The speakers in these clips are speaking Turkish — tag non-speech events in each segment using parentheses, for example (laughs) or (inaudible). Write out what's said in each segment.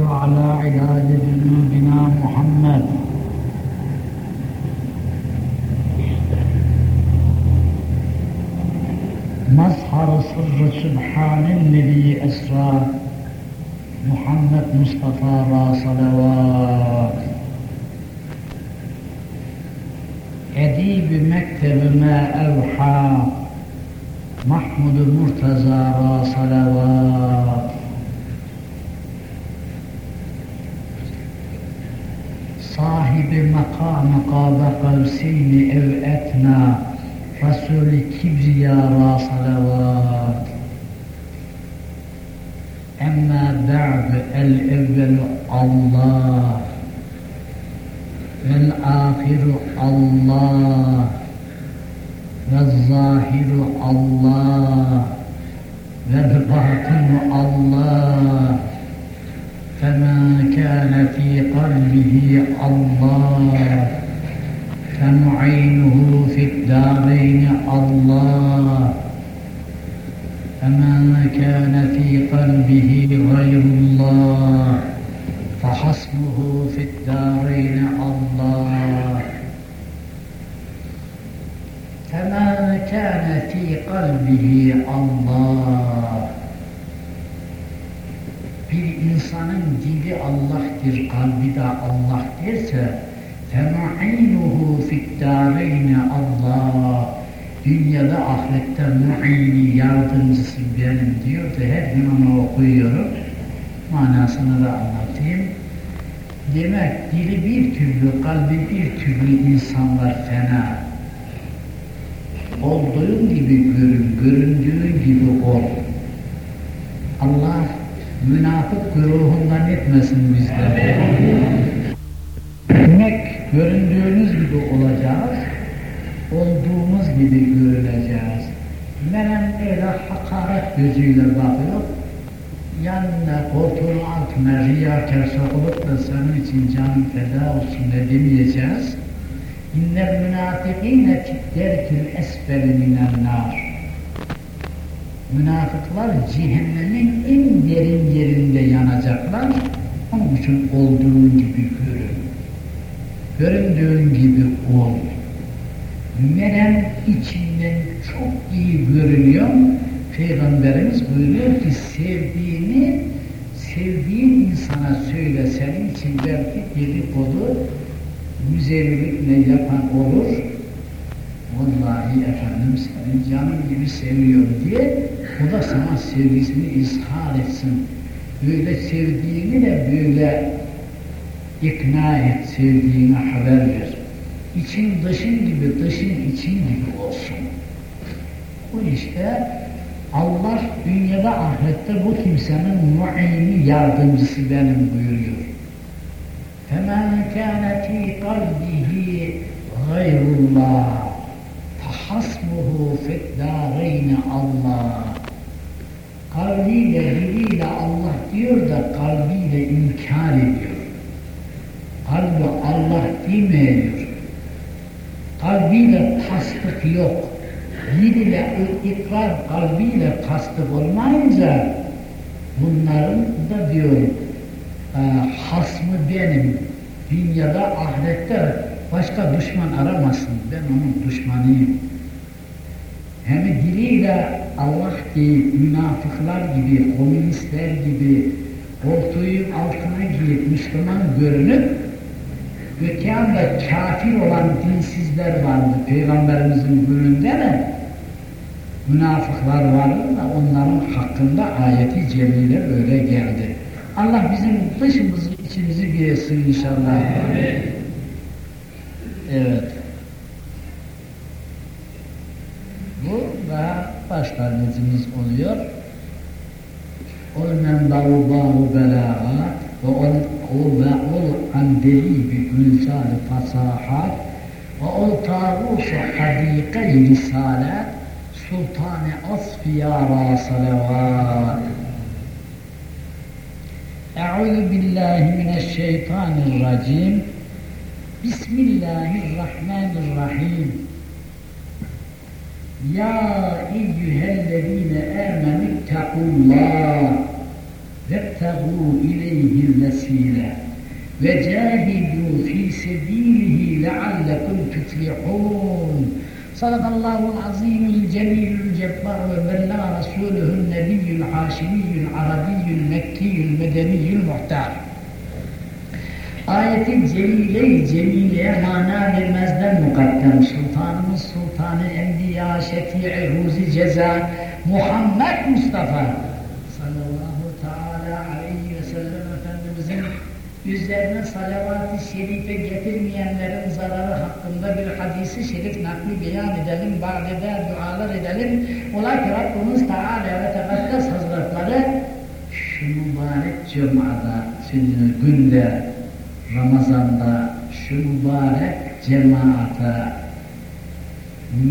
وعلى علاج ذنوبنا محمد. مظهر سر سبحان الذي أسرى محمد مصطفى را صلوات. أديب مكتب ما أوحى محمود المرتزى را صلوات. صاحب مقام قاب قوسين أو أتنى رسول كبرياء صلوات أما بعد الأول الله والآخر الله والظاهر الله والباطن الله فما كان في قلبه الله فمعينه في الدارين الله. فمن كان في قلبه غير الله فحسبه في الدارين الله. فمن كان في قلبه الله ahirette mu'ini yardımcısı benim diyor da her gün onu okuyorum. Manasını da anlatayım. Demek dili bir türlü, kalbi bir türlü insanlar fena. Olduğun gibi görün, göründüğün gibi ol. Allah münafık güruhundan etmesin bizleri. Demek göründüğünüz gibi olacağız, olduğumuz gibi görüleceğiz. Menem öyle hakaret gözüyle bakıyor, yanına koltuğun altına riyakar sokulup da senin için canım feda olsun ne demeyeceğiz. İnnel münafikîne derkil esfeli minen nar. Münafıklar cehennemin en derin yerinde yanacaklar. Onun için olduğun gibi görün. Göründüğün gibi ol. Menem içinden çok iyi görünüyor. Peygamberimiz buyuruyor ki sevdiğini sevdiğin insana söyle senin için belki dedikodu müzevilik ne yapan olur. Vallahi efendim senin canın gibi seviyor diye o da sana sevgisini izhar etsin. Böyle sevdiğini de böyle ikna et, sevdiğine haber ver. İçin dışın gibi, dışın için gibi olsun. Bu işte Allah dünyada ahirette bu kimsenin muayini yardımcısı benim buyuruyor. فَمَنْ كَانَ ف۪ي قَلْبِهِ غَيْرُ اللّٰهِ فَحَسْبُهُ فِي الدَّارَيْنِ Allah. Kalbiyle, diliyle Allah diyor da kalbiyle inkar ediyor. Kalbi Allah demiyor. Kalbiyle tasdik yok. Diliyle ikrar, kalbiyle tasdik olmayınca bunların da diyor e, hasmı benim. Dünyada, ahirette başka düşman aramasın. Ben onun düşmanıyım. Hem diliyle Allah deyip münafıklar gibi, komünistler gibi koltuğun altına girip Müslüman görünüp öte yanda kafir olan dinsizler vardı Peygamberimizin gününde de münafıklar vardı da onların hakkında ayeti cemile öyle geldi. Allah bizim dışımızı içimizi bir etsin inşallah. Evet. Bu da başlangıcımız oluyor. Olmen darullahu belagat ve ol, ol ve ol andeli bi gülsal Sultan-ı Asfiyara salavat. Euzu billahi mineşşeytanirracim. Bismillahirrahmanirrahim. Ya eyyühellezine emenittekullah vettebu ileyhil vesile ve cahidu fi sebilihi leallekum tuflihun. Sadakallahu azimül celilül cebbarul bella rasulühün nebiyyül haşimiyyül arabiyyül mekkiyül medeniyyül muhtar. Ayeti celile-i celileye mana vermezden mukaddem Sultanımız Sultanı Enbiya Şefi'i Ruzi Ceza Muhammed Mustafa sallallahu üzerine salavat-ı şerife getirmeyenlerin zararı hakkında bir hadisi şerif nakli beyan edelim, ba'dede dualar edelim. Ola ki Rabbimiz Teala ve Tekaddes Hazretleri şu mübarek cumada, şimdi günde, Ramazan'da şu mübarek cemaate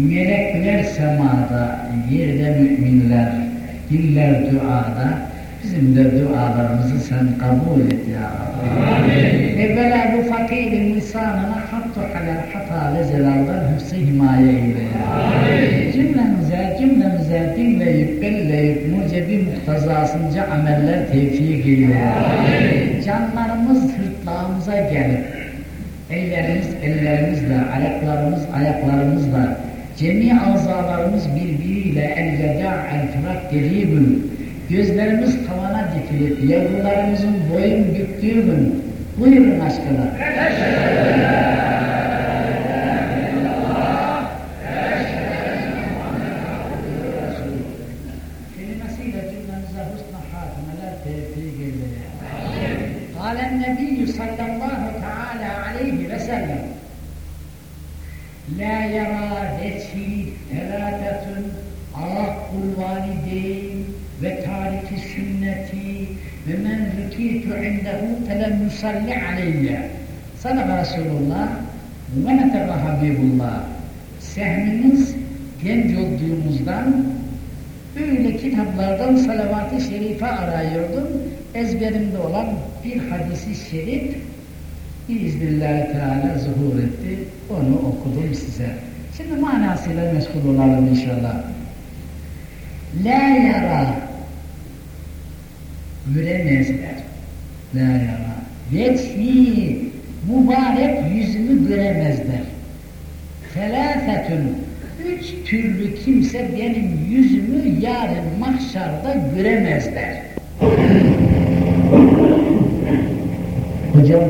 melekler semada, yerde müminler, diller duada, bizim de dualarımızı sen kabul et ya Rabbi. Evvela bu fakirin lisanına hattu halel hata celaldan hıfzı himaye eyle ya Cümlemize, cümlemize dinleyip, belleyip, mucebi muhtazasınca ameller tevfik eyle ya Canlarımız hırtlağımıza gelip, ellerimiz ellerimizle, ayaklarımız ayaklarımızla, cemi azalarımız birbiriyle el-veda el-firak dediği gün, gözlerimiz tavana dikilip, yavrularımızın boyun büktüğü gün, buyurun aşkına. Kelimesiyle salli aleyye. Sana Resulullah ve metebe Habibullah. Sehminiz genç olduğumuzdan öyle kitaplardan salavat-ı şerife arıyordum. Ezberimde olan bir hadisi şerif biiznillahü teala zuhur etti. Onu okudum size. Şimdi manasıyla meşgul olalım inşallah. La yara göremezler. La yara. Veçhi mübarek yüzümü göremezler. Felâfetün üç türlü kimse benim yüzümü yarın mahşarda göremezler. Hocam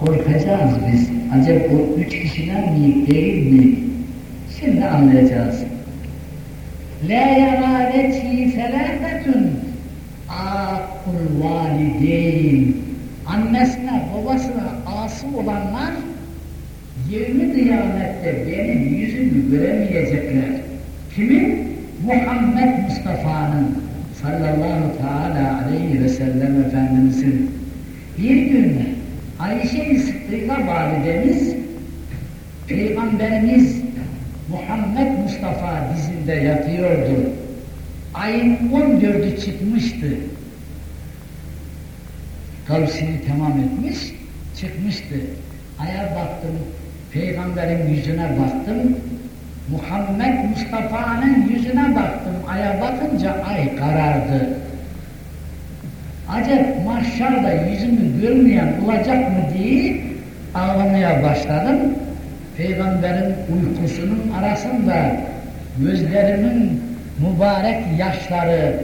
korkacağız biz. Acaba o üç kişiden mi değil mi? Şimdi anlayacağız. La yaradeti felâfetun akul valideyn annesine babasına ası olanlar yevmi kıyamette benim yüzümü göremeyecekler. Kimin? Muhammed Mustafa'nın sallallahu teala aleyhi ve sellem Efendimizin bir gün Ayşe-i Sıddık'a validemiz Peygamberimiz Muhammed Mustafa dizinde yatıyordu. Ayın 14'ü çıkmıştı. Kavsini tamam etmiş, çıkmıştı. Aya baktım, peygamberin yüzüne baktım, Muhammed Mustafa'nın yüzüne baktım. Aya bakınca ay karardı. Acep mahşarda yüzümü görmeyen olacak mı diye ağlamaya başladım. Peygamberin uykusunun arasında gözlerimin mübarek yaşları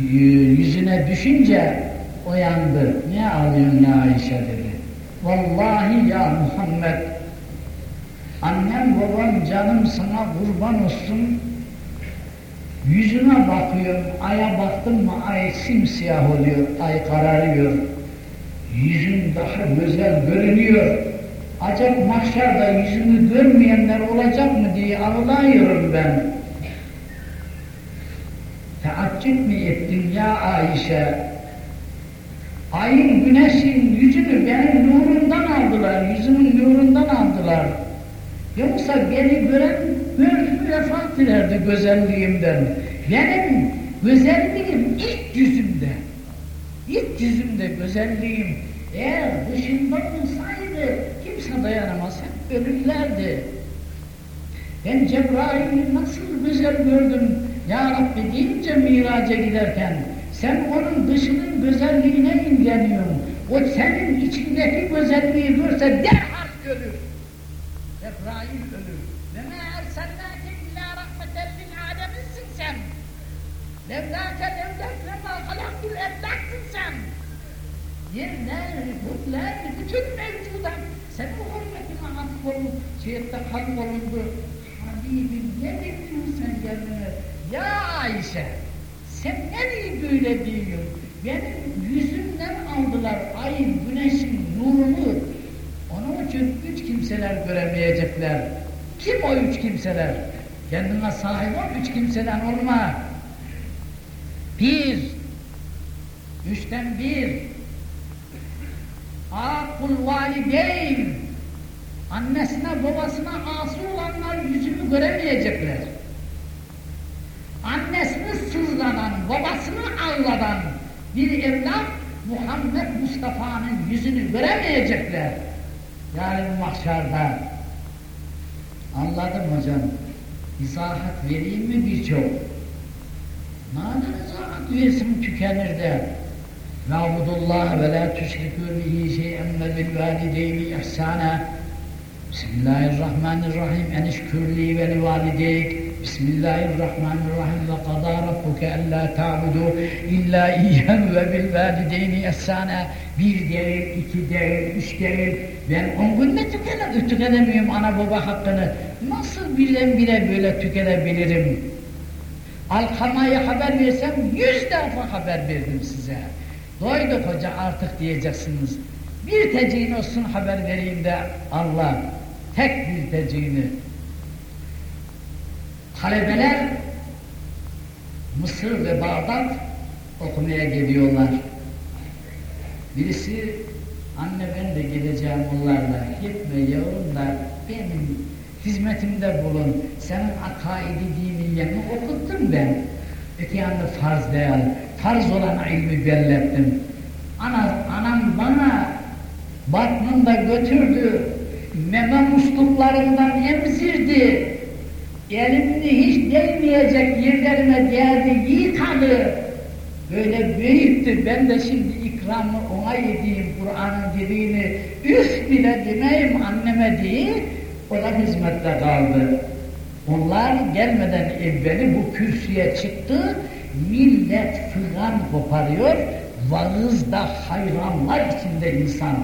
yüzüne düşünce uyandı. Ne ağlıyorsun ya Ayşe dedi. Vallahi ya Muhammed annem babam canım sana kurban olsun. Yüzüne bakıyorum aya baktım mı ay simsiyah oluyor ay kararıyor. Yüzün daha güzel görünüyor. Acaba mahşerde yüzümü görmeyenler olacak mı diye ağlıyorum ben. Teaccüp mi ettin ya Ayşe ayın güneşin yüzünü benim nurundan aldılar yüzümün nurundan aldılar Yoksa beni gören böyle vefat ederdi güzelliğimden. Benim güzelliğim ilk yüzümde. İlk yüzümde güzelliğim. Eğer dışında olsaydı kimse dayanamaz. Hep ölürlerdi. Ben Cebrail'i nasıl güzel gördüm Ya Rabbi deyince miraca giderken sen onun dışının güzelliğine imreniyorsun. o senin içindeki güzelliği görse derhal ölür. Cebrail ölür. Ve mâ ersennâke illâ rahmeten sen. Levlâke levlâke mâ halaktul evlaksın sen. Yerler, gökler, bütün mevcudat senin hürmetine hafif olup, şehirde kalp olundu. Habibim ne bekliyorsun sen gelmene? Ya Ayşe, sen nereye böyle diyorsun? Benim yüzümden aldılar ayın, güneşin nurunu. Onun için üç kimseler göremeyecekler. Kim o üç kimseler? Kendine sahip ol, üç kimseden olma. Bir, üçten bir, akul valideyn, annesine babasına asi olanlar yüzünü göremeyecekler. Babasını ağladan bir evlat Muhammed Mustafa'nın yüzünü göremeyecekler. Yarın mahşarda. Anladım hocam. İzahat vereyim mi birçok? Madem izahat versin tükenir de. Na'budullah ve la tüşrikû bihi şey'en ve bil valideyni ihsâna. Bismillahirrahmanirrahim. Enişkürli ve li valideyk. Bismillahirrahmanirrahim. Ve kadâ rabbuke ellâ ta'budu illa iyyâhu ve bil valideyni ihsâna bir değil, iki değil, üç değil ben on günde tükene, tükenemiyorum ana baba hakkını. Nasıl bilen bile böyle tükenebilirim? Alkama'ya haber versem yüz defa haber verdim size. Doyduk hoca artık diyeceksiniz. Bir teciğin olsun haber vereyim de Allah tek bir teciğini Talebeler Mısır ve Bağdat okumaya geliyorlar. Birisi anne ben de geleceğim onlarla. Gitme yavrum da benim hizmetimde bulun. Senin akaidi diniyerini okuttum ben. Öte yanda farz değil. Farz olan ilmi bellettim. Ana, anam bana batnında götürdü. Meme musluklarından emzirdi elimini hiç değmeyecek yerlerime değdi, yıkadı. Böyle büyüktü, ben de şimdi ikramı ona yediğim Kur'an'ın dediğini üf bile demeyim anneme diye, o da hizmette kaldı. Onlar gelmeden evveli bu kürsüye çıktı, millet fıgan koparıyor, vaızda hayranlar içinde insan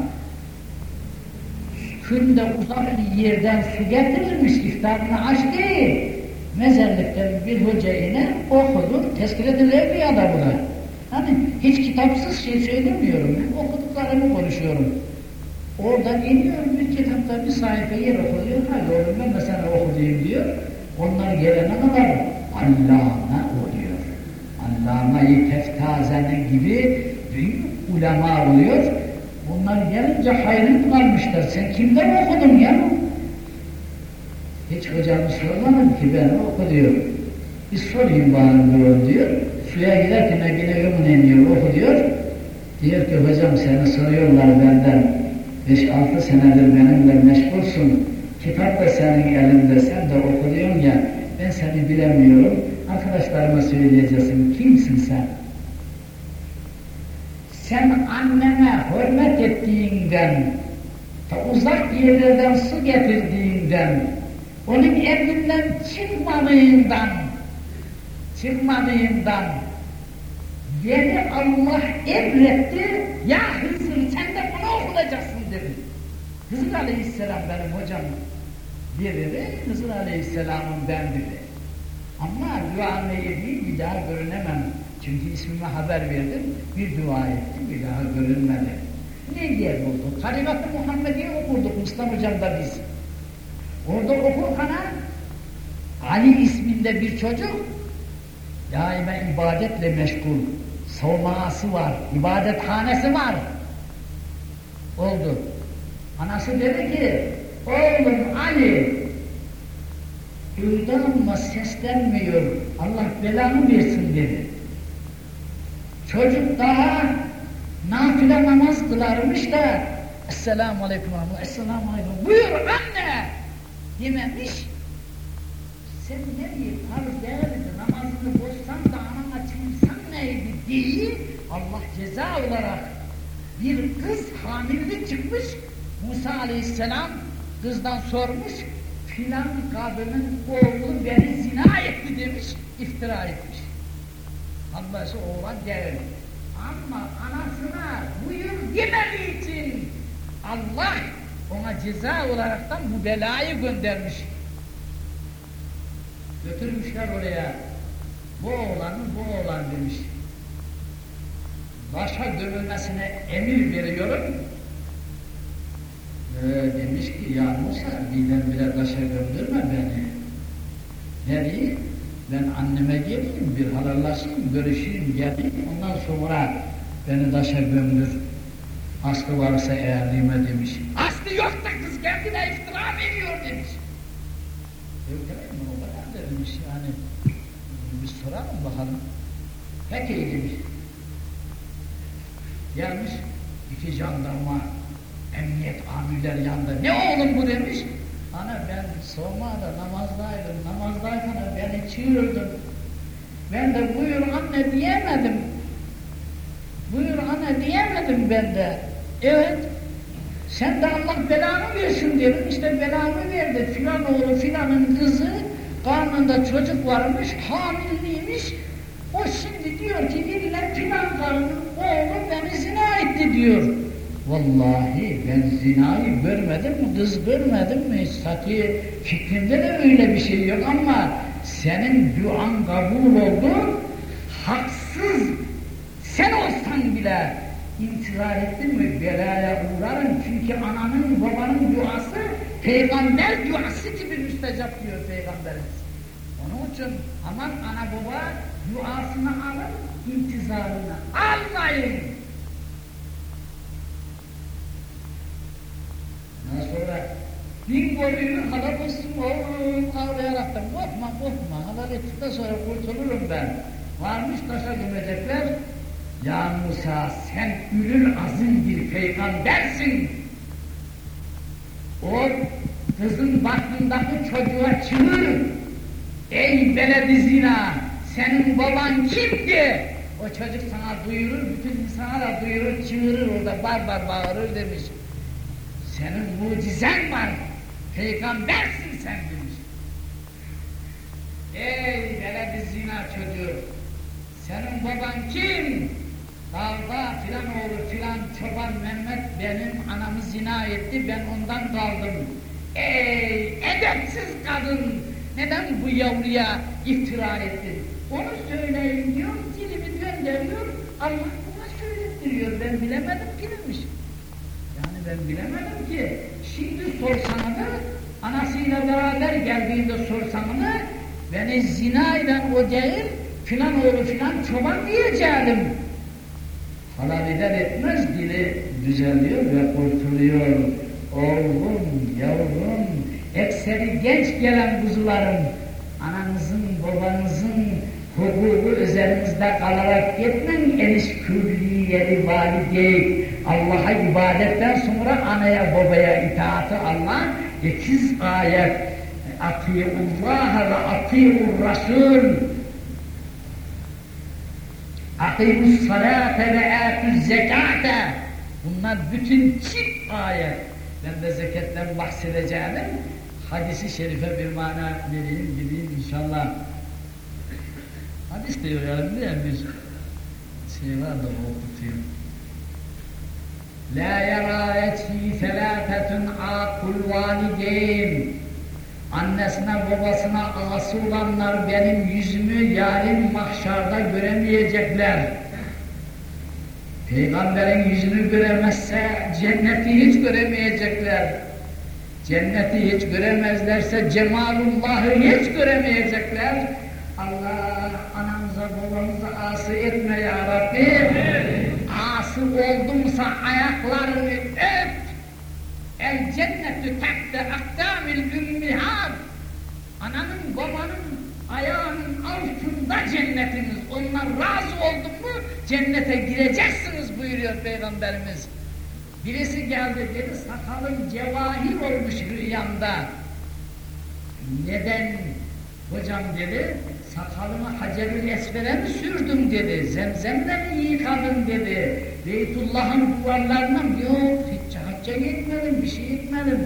Künde uzak bir yerden su getirirmiş, iftarını aç değil. Mezarlıktan bir hoca iner, okudu, tezkir edilir bir adam buna. Hani hiç kitapsız şey söylemiyorum, ben okuduklarımı konuşuyorum. Oradan iniyor bir kitapta bir sayfa yer okuyor, hadi oğlum ben de sana okuyayım diyor. Onlar gelene kadar allame oluyor. Allame-i gibi büyük ulema oluyor. Bunlar gelince hayret kalmışlar. Sen kimden okudun ya? Hiç hocamı sormadım ki ben oku diyor. Bir sorayım bana diyor diyor. Suya giderken yine yomun iniyor oku diyor. Diyor ki hocam seni soruyorlar benden. Beş altı senedir benimle meşgulsun. Kitap da senin elinde sen de oku diyorsun ya. Ben seni bilemiyorum. Arkadaşlarıma söyleyeceksin. Kimsin sen? Sen annene hürmet ettiğinden, uzak yerlerden su getirdiğinden, onun evinden çıkmadığından, çıkmadığından, beni Allah emretti, ya Hızır sen de bunu okulacaksın dedi. Hızır Aleyhisselam benim hocam dedi, Hızır Aleyhisselam'ın ben dedi. Ama duanı yediği bir daha görünemem. Çünkü ismime haber verdim, bir dua ettim, bir daha görünmedi. Ne diye bulduk? Tarikat-ı Muhammediye okurduk Mustafa Hocam'da biz. Orada okurken Ali isminde bir çocuk daima ibadetle meşgul. Savunması var, ibadethanesi var. Oldu. Anası dedi ki, oğlum Ali, duydu ama seslenmiyor, Allah belanı versin dedi. Çocuk daha nafile namaz kılarmış da Esselamu Aleyküm Rahmet, Esselamu Aleyküm, buyur anne dememiş. Sen nereye farz değerli namazını bozsan da anana çığırsan neydi diye Allah ceza olarak bir kız hamile çıkmış, Musa aleyhisselam kızdan sormuş, filan kadının oğlu beni zina etti demiş, iftira etmiş. Halbuki oğlan değil. Ama anasına buyur demediği için Allah ona ceza olaraktan bu belayı göndermiş. Götürmüşler oraya. Bu oğlanı bu oğlan demiş. Başa gömülmesine emir veriyorum. Ee, demiş ki ya Musa birdenbire taşa gömdürme beni. Nereye? Ben anneme geleyim, bir halallaşayım, görüşeyim, geleyim. Ondan sonra beni taşa gömdür. Aslı varsa eğerliğime demiş. Aslı yok da kız kendine iftira veriyor demiş. Yok mi o kadar da demiş yani. Biz soralım bakalım. Peki demiş. Gelmiş iki jandarma, emniyet amirler yanında. Ne oğlum bu demiş. Ana ben Soma'da namazdaydım, namazdayken beni çığırdım. Ben de buyur anne diyemedim. Buyur anne diyemedim ben de. Evet, sen de Allah belanı versin dedim. İşte belanı verdi. Filan oğlu filanın kızı karnında çocuk varmış, hamileymiş. O şimdi diyor ki illa filan karının oğlu beni zina etti diyor. Vallahi ben zinayı görmedim mi, kız görmedim mi? Sati fikrimde de öyle bir şey yok ama senin duan kabul oldu, haksız sen olsan bile intizar ettin mi belaya uğrarım çünkü ananın babanın duası peygamber duası gibi müstecap diyor peygamberimiz. Onun için aman ana baba duasını alın, intizarını almayın. Sonra bin golünü halal olsun oğlum ağlayarak da korkma korkma halal ettikten sonra kurtulurum ben. Varmış taşa gömecekler. Ya Musa sen ülül azim bir peygambersin. O kızın baktığındaki çocuğa çığır. Ey beledi zina senin baban kimdi? O çocuk sana duyurur, bütün insana da duyurur, çığırır orada barbar bağırır demiş. Senin mucizen var. Peygambersin sen demiş. Ey beledi zina çocuğu. Senin baban kim? Dağda filan oğlu filan çoban Mehmet benim anamı zina etti ben ondan kaldım. Ey edepsiz kadın! Neden bu yavruya iftira ettin? Onu söyleyin diyor, dilimi gönderiyor, Allah buna söylettiriyor. Ben bilemedim ki ben bilemedim ki. Şimdi sorsana da anasıyla beraber geldiğinde sorsana da beni zina eden o değil filan oğlu filan çoban diyeceğim. Halal eder etmez dili düzeliyor ve kurtuluyor. Oğlum, yavrum, ekseri genç gelen kuzularım, ananızın, babanızın hukuku üzerinizde kalarak gitmeyin, eniş külliyeli valideyk, Allah'a ibadetten sonra anaya babaya itaatı Allah ikiz ayet Atiullah ve atiur Rasul Akimus salate ve atuz zekate Bunlar bütün çift ayet. Ben de zeketten bahsedeceğim. Hadisi şerife bir mana vereyim gideyim inşallah. Hadis diyor yani mi? Bir şey da okutuyor. La yara yetfi selâfetun akul valideyn. Annesine babasına ası olanlar benim yüzümü yarın mahşarda göremeyecekler. Peygamberin yüzünü göremezse cenneti hiç göremeyecekler. Cenneti hiç göremezlerse cemalullahı hiç göremeyecekler. Allah anamıza babamıza ası etme ya Rabbi nasıl oldumsa ayaklarını öp. El cennetü tahte akdamil ümmihad. Ananın babanın ayağının altında cennetiniz. Onlar razı oldun mu cennete gireceksiniz buyuruyor Peygamberimiz. Birisi geldi dedi sakalın cevahir olmuş rüyamda. Neden Hocam dedi, sakalımı Hacerül Esfer'e mi sürdüm? dedi, zemzemle mi yıkadım dedi, Beytullah'ın duvarlarına yok, hiç hacca gitmedim, bir şey gitmedim.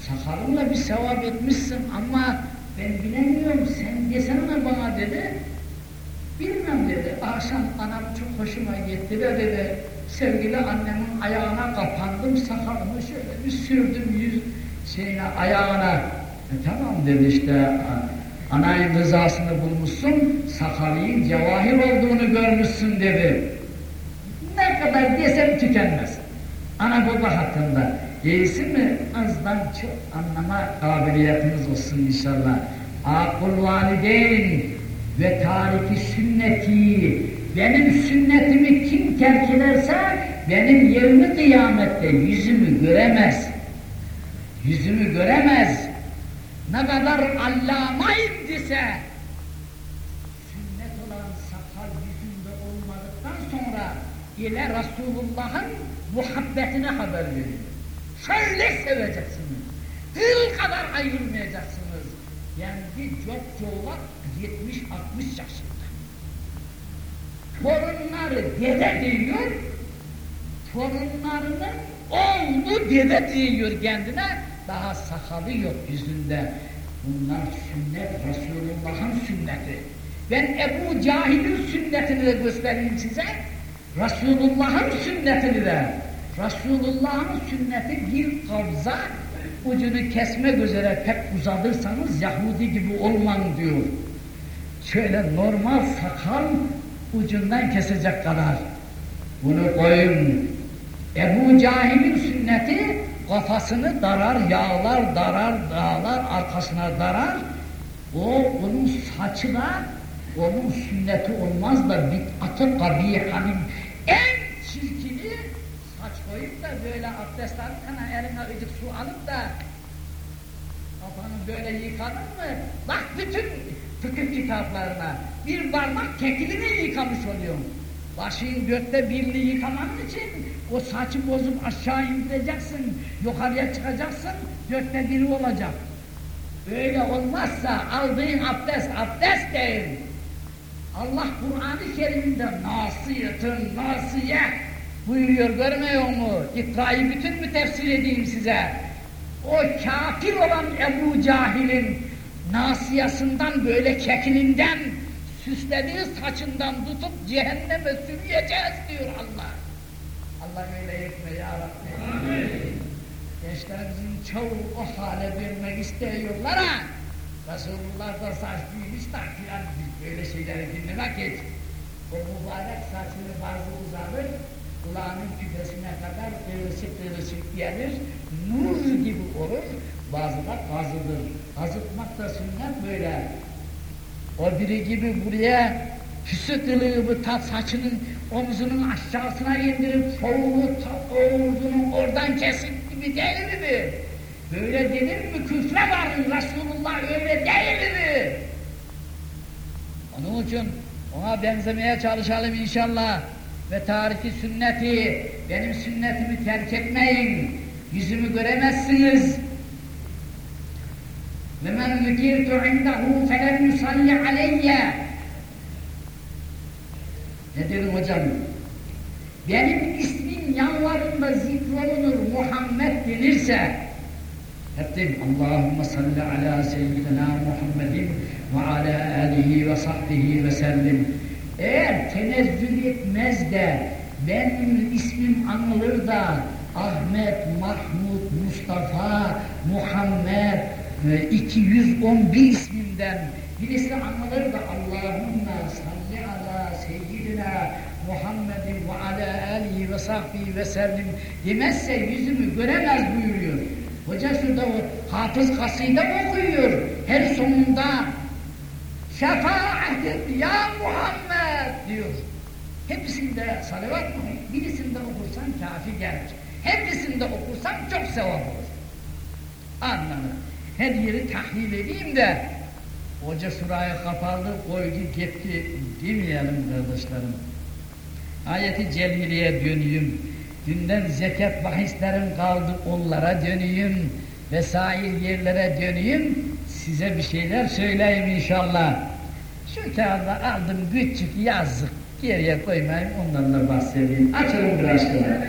Sakalımla bir sevap etmişsin ama ben bilemiyorum, sen desene bana dedi. Bilmem dedi, akşam anam çok hoşuma gitti de dedi, sevgili annemin ayağına kapandım, sakalımı şöyle bir sürdüm yüz şeyine, ayağına. E, tamam dedi işte, anayın rızasını bulmuşsun, sakalının cevahir olduğunu görmüşsün dedi. Ne kadar desem tükenmez. Ana baba hakkında. İyisi mi? Azdan çok anlama kabiliyetiniz olsun inşallah. Akul valideyn ve tariki sünneti benim sünnetimi kim terk ederse benim yerimi kıyamette yüzümü göremez. Yüzümü göremez. Ne kadar allamayım dese sünnet olan sakal yüzünde olmadıktan sonra ile Resulullah'ın muhabbetine haber verin. Şöyle seveceksiniz. Kıl kadar ayrılmayacaksınız. Yani çok çoğulak 70-60 yaşında. Torunları dede diyor, torunlarının oğlu dede diyor kendine, daha sakalı yok yüzünde. Bunlar sünnet, Resulullah'ın sünneti. Ben Ebu Cahil'in sünnetini de göstereyim size. Resulullah'ın sünnetini de. Resulullah'ın sünneti bir kavza ucunu kesmek üzere pek uzatırsanız Yahudi gibi olman diyor. Şöyle normal sakal ucundan kesecek kadar. Bunu koyun. Ebu Cahil'in sünneti kafasını darar, yağlar, darar, dağlar, arkasına darar. O, onun saçı da onun sünneti olmaz da bid'at-ı kabihanın en çirkini saç koyup da böyle abdest alırken eline ıcık su alıp da kafanı böyle yıkanır mı? Bak bütün fıkıh kitaplarına bir parmak kekilini yıkamış oluyorum. Başın dörtte birini yıkamanın için o saçı bozup aşağı indireceksin, yukarıya çıkacaksın, dörtte biri olacak. Öyle olmazsa aldığın abdest, abdest değil. Allah Kur'an-ı Kerim'de nasiyetun nasiye buyuruyor görmüyor mu? İkra'yı bütün mü tefsir edeyim size? O kafir olan Ebu Cahil'in nasiyasından böyle kekilinden süslediği saçından tutup cehenneme sürüyeceğiz diyor Allah. Allah öyle etme ya Rabbi. Amin. Gençlerimizin çoğu o hale dönmek istiyorlar ha. Resulullah da saç da filan biz böyle şeyleri dinlemek hiç. O mübarek saçını bazı uzanır, kulağının küpesine kadar kıvırcık kıvırcık gelir, nur gibi olur, bazı da kazıdır. Kazıtmak da sünnet böyle. O biri gibi buraya kılığımı ta saçının omzunun aşağısına indirip soğuğu ta omzunun oradan kesip gibi değil mi? Böyle denir mi? Küfre varın Resulullah öyle değil mi? Onun için ona benzemeye çalışalım inşallah. Ve tarihi sünneti, benim sünnetimi terk etmeyin. Yüzümü göremezsiniz. Men zükirtu indehu felem yusalli aleyye. Ne dedim hocam? Benim ismim yanlarında zikrolunur Muhammed denirse hep dedim Allahümme salli ala seyyidina Muhammedin ve ala alihi ve sahbihi ve sellim. Eğer tenezzül etmez de benim ismim anılır da Ahmet, Mahmud, Mustafa, Muhammed 211 ismimden birisi anılır da Allahümme salli ala seyyidina Muhammedin ve ala alihi ve sahbihi ve sellim demezse yüzümü göremez buyuruyor. Hoca şurada o hafız kaside okuyor. Her sonunda şefaatin ya Muhammed diyor. Hepsinde salavat mı? Birisinde okursan kafi gelir. Hepsinde okursan çok sevap olur. Anlamı. Her yeri tahlil edeyim de hoca şurayı kapalı koydu gitti demeyelim kardeşlerim. Ayeti celiliye döneyim. Dünden zekat bahislerim kaldı onlara döneyim. Vesair yerlere döneyim. size bir şeyler söyleyeyim inşallah. Şu kağıda aldım küçük yazdık. Geriye koymayayım ondan da bahsedeyim. Açalım biraz sonra.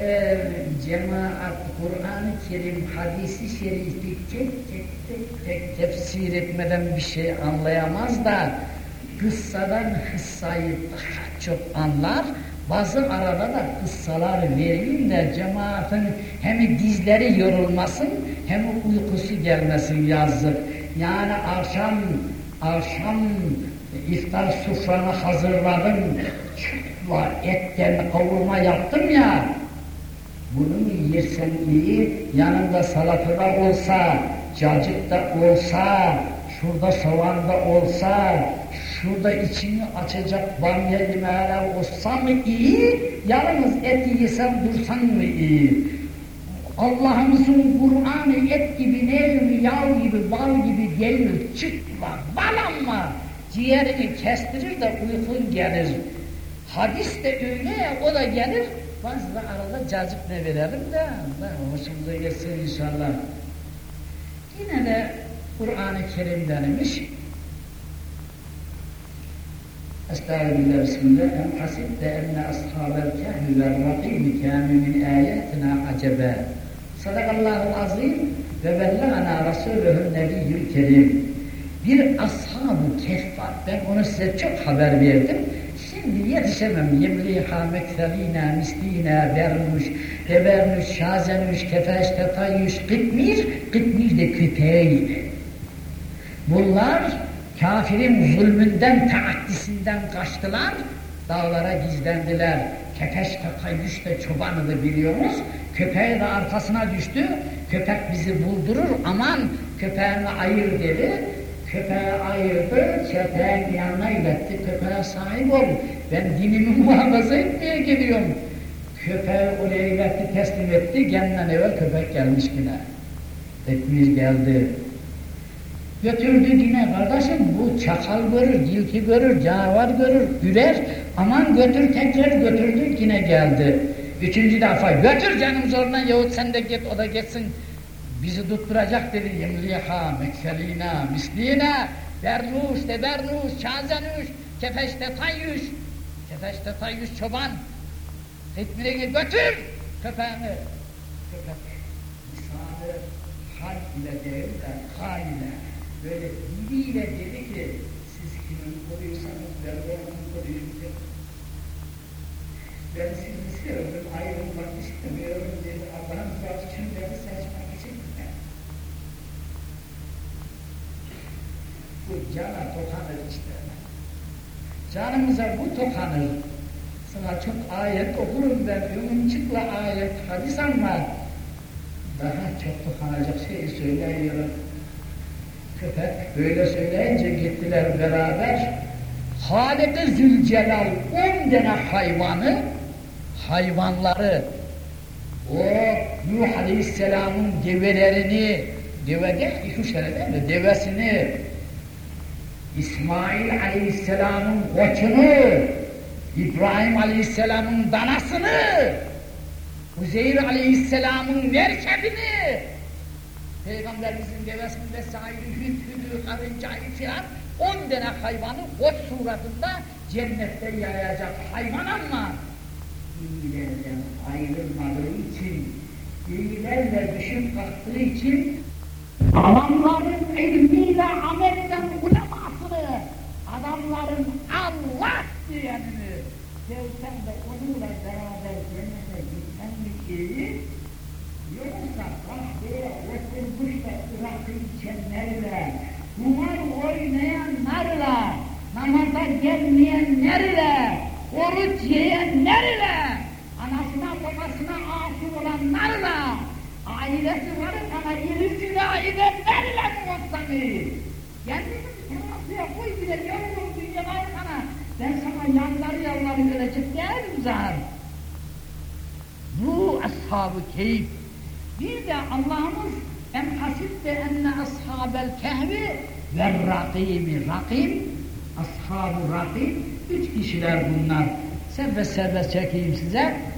Ee, cemaat Kur'an-ı Kerim hadisi şerifi tek tek tek tek tefsir etmeden bir şey anlayamaz da kıssadan hissayı daha çok anlar. Bazı arada da kıssalar vereyim de cemaatin hem dizleri yorulmasın hem uykusu gelmesin yazdık. Yani akşam akşam iftar sofranı hazırladım. Çıtla etten kavurma yaptım ya. Bunu yersen iyi, yanında salatalar olsa, cacık da olsa, şurada soğan da olsa, şurada içini açacak bamya yemeğler olsa mı iyi, yalnız et yesem dursan mı iyi? Allah'ımızın Kur'an'ı et gibi, ne yağ gibi, bal gibi gelir, çıtla, bal ama ciğerini kestirir de uykun gelir. Hadis de öyle ya, o da gelir, bazı da arada cacık ne verelim de, da hoşumuza gelsin inşallah. Yine de Kur'an-ı Kerim'denmiş, Estağfirullah bismillah. Em hasibte enne ashabel kehvi ve rakimi kâmi min âyetina acebe. Sadakallahu azim ve bellagana Resulühün nebiyyül kerim. Bir ashab-ı kehf var. Ben onu size çok haber verdim. Şimdi yetişemem. Yemliha mekselina, mislina, vermuş, devermuş, şazenüş, kefeş, tetayyüş, kıtmir, kıtmir de köpeği. Bunlar kafirin zulmünden, taaddisinden kaçtılar, dağlara gizlendiler. Kepeş tetayyüş de çobanıdı biliyoruz. Köpeği de arkasına düştü. Köpek bizi buldurur, aman köpeğini ayır dedi. Köpeği ayırdı, köpeğin yanına iletti, köpeğe sahip ol. Ben dinimi (laughs) muhafaza etmeye geliyorum. Köpeği oraya iletti, teslim etti, kendinden evvel köpek gelmiş yine. Tekmir geldi. Götürdü yine kardeşim bu çakal görür, tilki görür, canavar görür, güler. Aman götür tekrar götürdü yine geldi. Üçüncü defa götür canım zoruna yahut sen de git o da gitsin. Bizi tutturacak dedi yemliha, mekselina, mislina, bernuş, de bernuş, şazenuş, kefeşte tayyüş, kefeşte tayyüş çoban. Tekmire git götür köpeğini. Köpek lisanı hal ile değil de hal ile böyle diliyle dedi ki siz kimin koruyorsanız ben de onun koruyacağım. Ben sizi seviyorum, ayrılmak istemiyorum dedi. Allah'ın rızası için beni seçmek için de. Bu cana tokanır işte. Canımıza bu tokanır. Sana çok ayet okurum ben, ümüncükle ayet, hadis ama daha çok dokunacak şeyi söylüyorum. Köpek böyle söyleyince gittiler beraber. Halid-i Zülcelal on tane hayvanı, hayvanları, o Nuh Aleyhisselam'ın develerini, devede iki üç tane değil mi? Devesini, İsmail Aleyhisselam'ın koçunu, İbrahim Aleyhisselam'ın danasını, Uzeyr Aleyhisselam'ın merkebini, Peygamberimizin devesinin vesaire hüt hüdü, karıncayı filan on tane hayvanı koç suratında cennette yayacak hayvan ama iyilerden ayrılmadığı için, iyilerle düşüp kalktığı için adamların ilmiyle amelden ulemasını, adamların Allah diyenini sevsen de onunla beraber cennete gitsen iyi? Yoksa kahveye oturmuş da Irak'ı içenlerle, kumar oynayanlarla, namaza gelmeyenlerle, oruç yiyenlerle, anasına babasına aşık olanlarla, ailesi var ama irisine ailenlerle mi olsan iyi? Kendini teraziye koy bile yavrum dünya var sana, ben sana yanları yanları zar. Bu ashab-ı keyif. Bir de Allah'ımız em hasibte enne ashabel kehvi ve rakimi. Rakim, ashab-ı rakim, üç kişiler bunlar. serbest serbest çekeyim size.